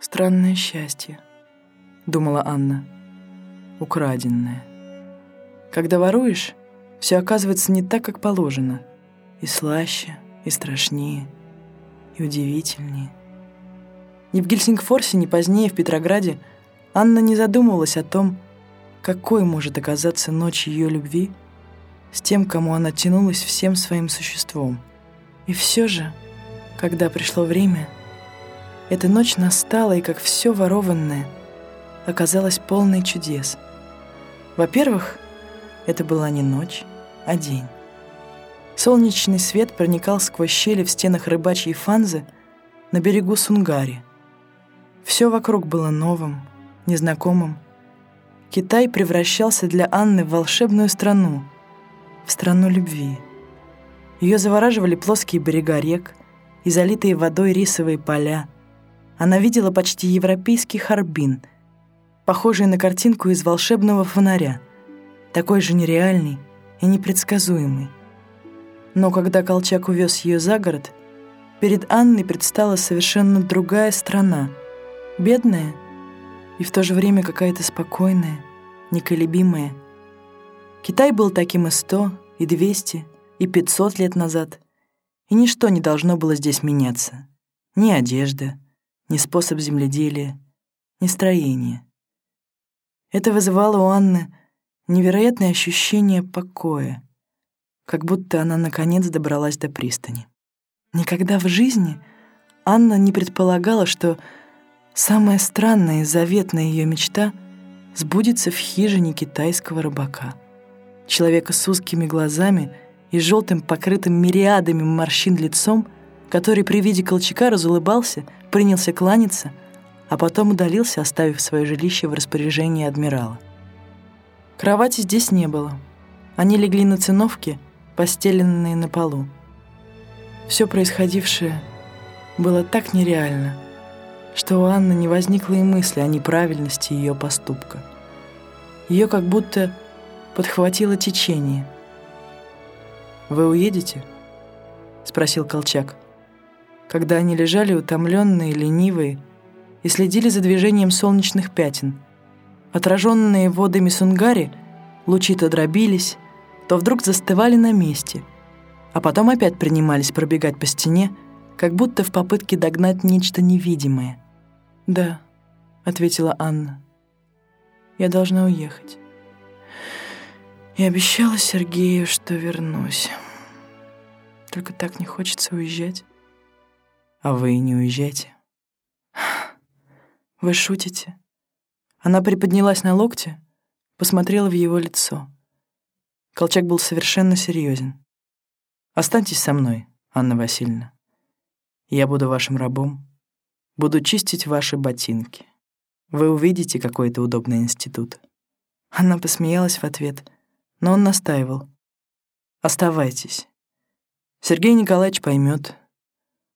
Странное счастье, думала Анна. Украденное. Когда воруешь, все оказывается не так, как положено. И слаще, и страшнее, и удивительнее. Ни в Гельсингфорсе, ни позднее в Петрограде Анна не задумывалась о том, какой может оказаться ночь ее любви с тем, кому она тянулась всем своим существом. И все же, когда пришло время, эта ночь настала, и как все ворованное, оказалась полной чудес. Во-первых, это была не ночь, а день. Солнечный свет проникал сквозь щели в стенах рыбачьей фанзы на берегу Сунгари. Все вокруг было новым, незнакомым. Китай превращался для Анны в волшебную страну, в страну любви. Ее завораживали плоские берега рек и залитые водой рисовые поля — она видела почти европейский Харбин, похожий на картинку из волшебного фонаря, такой же нереальный и непредсказуемый. Но когда Колчак увез ее за город, перед Анной предстала совершенно другая страна, бедная и в то же время какая-то спокойная, неколебимая. Китай был таким и сто, и двести, и пятьсот лет назад, и ничто не должно было здесь меняться. Ни одежда, ни способ земледелия, ни строение. Это вызывало у Анны невероятное ощущение покоя, как будто она наконец добралась до пристани. Никогда в жизни Анна не предполагала, что самая странная и заветная ее мечта сбудется в хижине китайского рыбака. Человека с узкими глазами и желтым покрытым мириадами морщин лицом — который при виде Колчака разулыбался, принялся кланяться, а потом удалился, оставив свое жилище в распоряжении адмирала. Кровати здесь не было. Они легли на циновке, постеленные на полу. Все происходившее было так нереально, что у Анны не возникло и мысли о неправильности ее поступка. Ее как будто подхватило течение. «Вы уедете?» — спросил Колчак когда они лежали утомленные, ленивые и следили за движением солнечных пятен. Отраженные водами Сунгари, лучи то дробились, то вдруг застывали на месте, а потом опять принимались пробегать по стене, как будто в попытке догнать нечто невидимое. «Да», — ответила Анна, — «я должна уехать». И обещала Сергею, что вернусь. Только так не хочется уезжать. А вы не уезжайте. Вы шутите? Она приподнялась на локте, посмотрела в его лицо. Колчак был совершенно серьезен. Останьтесь со мной, Анна Васильевна. Я буду вашим рабом, буду чистить ваши ботинки. Вы увидите, какой это удобный институт. Она посмеялась в ответ, но он настаивал. Оставайтесь. Сергей Николаевич поймет,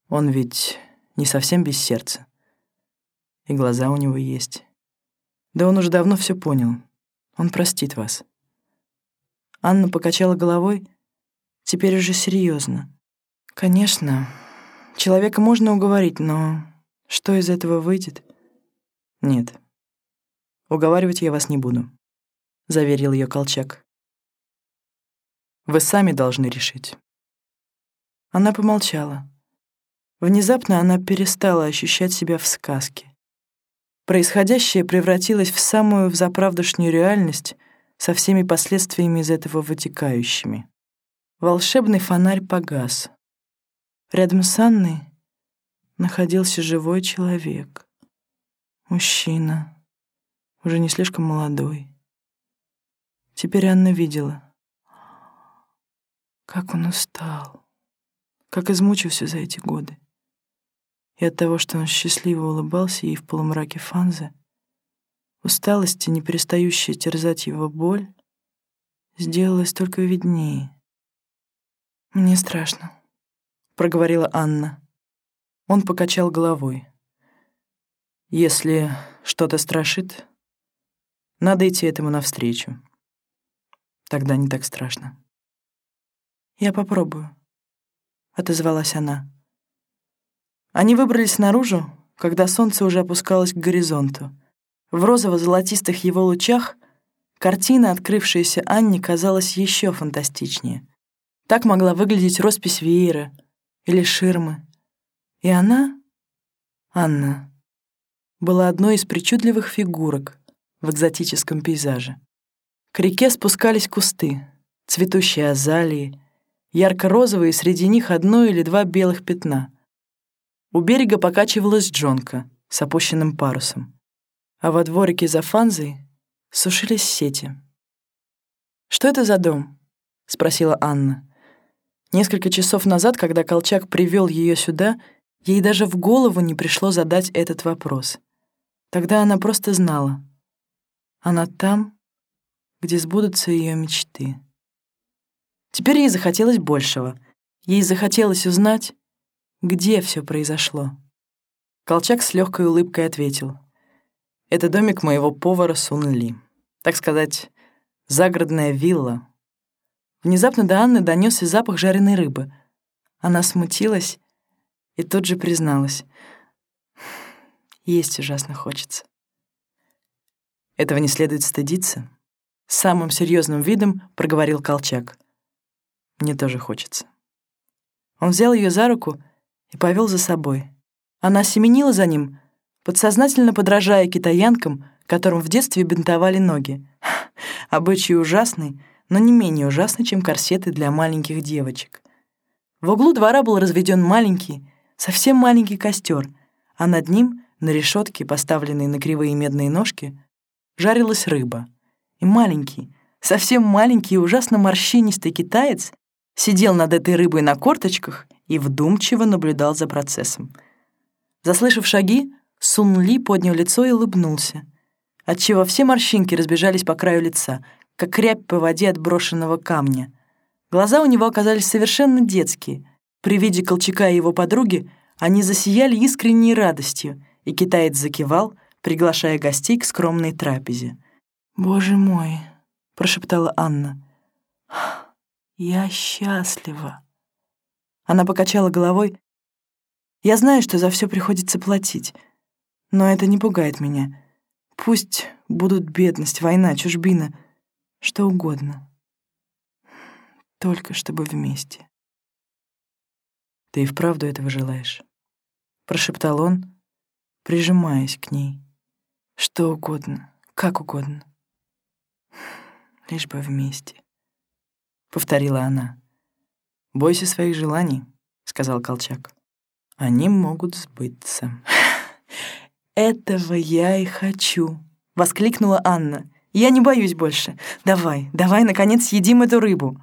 он ведь не совсем без сердца. И глаза у него есть. Да он уже давно все понял. Он простит вас. Анна покачала головой, теперь уже серьезно. Конечно, человека можно уговорить, но что из этого выйдет? Нет. Уговаривать я вас не буду, заверил ее Колчак. Вы сами должны решить. Она помолчала. Внезапно она перестала ощущать себя в сказке. Происходящее превратилось в самую взаправдошнюю реальность со всеми последствиями из этого вытекающими. Волшебный фонарь погас. Рядом с Анной находился живой человек. Мужчина, уже не слишком молодой. Теперь Анна видела, как он устал, как измучился за эти годы и от того, что он счастливо улыбался ей в полумраке фанзы, усталость и не перестающая терзать его боль сделалась только виднее. «Мне страшно», — проговорила Анна. Он покачал головой. «Если что-то страшит, надо идти этому навстречу. Тогда не так страшно». «Я попробую», — отозвалась она. Они выбрались наружу когда солнце уже опускалось к горизонту. В розово-золотистых его лучах картина, открывшаяся Анне, казалась еще фантастичнее. Так могла выглядеть роспись веера или ширмы. И она, Анна, была одной из причудливых фигурок в экзотическом пейзаже. К реке спускались кусты, цветущие азалии, ярко-розовые, среди них одно или два белых пятна. У берега покачивалась джонка с опущенным парусом, а во дворике за фанзой сушились сети. «Что это за дом?» — спросила Анна. Несколько часов назад, когда Колчак привел ее сюда, ей даже в голову не пришло задать этот вопрос. Тогда она просто знала. Она там, где сбудутся ее мечты. Теперь ей захотелось большего. Ей захотелось узнать, где все произошло. Колчак с легкой улыбкой ответил. «Это домик моего повара Сун Ли. Так сказать, загородная вилла». Внезапно до Анны донесся запах жареной рыбы. Она смутилась и тут же призналась. Есть ужасно хочется. Этого не следует стыдиться. Самым серьезным видом проговорил Колчак. Мне тоже хочется. Он взял ее за руку и повел за собой. Она семенила за ним, подсознательно подражая китаянкам, которым в детстве бинтовали ноги. Обычай ужасный, но не менее ужасный, чем корсеты для маленьких девочек. В углу двора был разведен маленький, совсем маленький костер, а над ним, на решетке, поставленной на кривые медные ножки, жарилась рыба. И маленький, совсем маленький и ужасно морщинистый китаец сидел над этой рыбой на корточках и вдумчиво наблюдал за процессом. Заслышав шаги, Сун Ли поднял лицо и улыбнулся, отчего все морщинки разбежались по краю лица, как рябь по воде от брошенного камня. Глаза у него оказались совершенно детские. При виде Колчака и его подруги они засияли искренней радостью, и китаец закивал, приглашая гостей к скромной трапезе. «Боже мой!» — прошептала Анна. «Я счастлива». Она покачала головой. «Я знаю, что за все приходится платить, но это не пугает меня. Пусть будут бедность, война, чужбина, что угодно. Только чтобы вместе». «Ты и вправду этого желаешь?» — прошептал он, прижимаясь к ней. «Что угодно, как угодно. Лишь бы вместе» повторила она. «Бойся своих желаний», — сказал Колчак. «Они могут сбыться». «Этого я и хочу», — воскликнула Анна. «Я не боюсь больше. Давай, давай, наконец, съедим эту рыбу».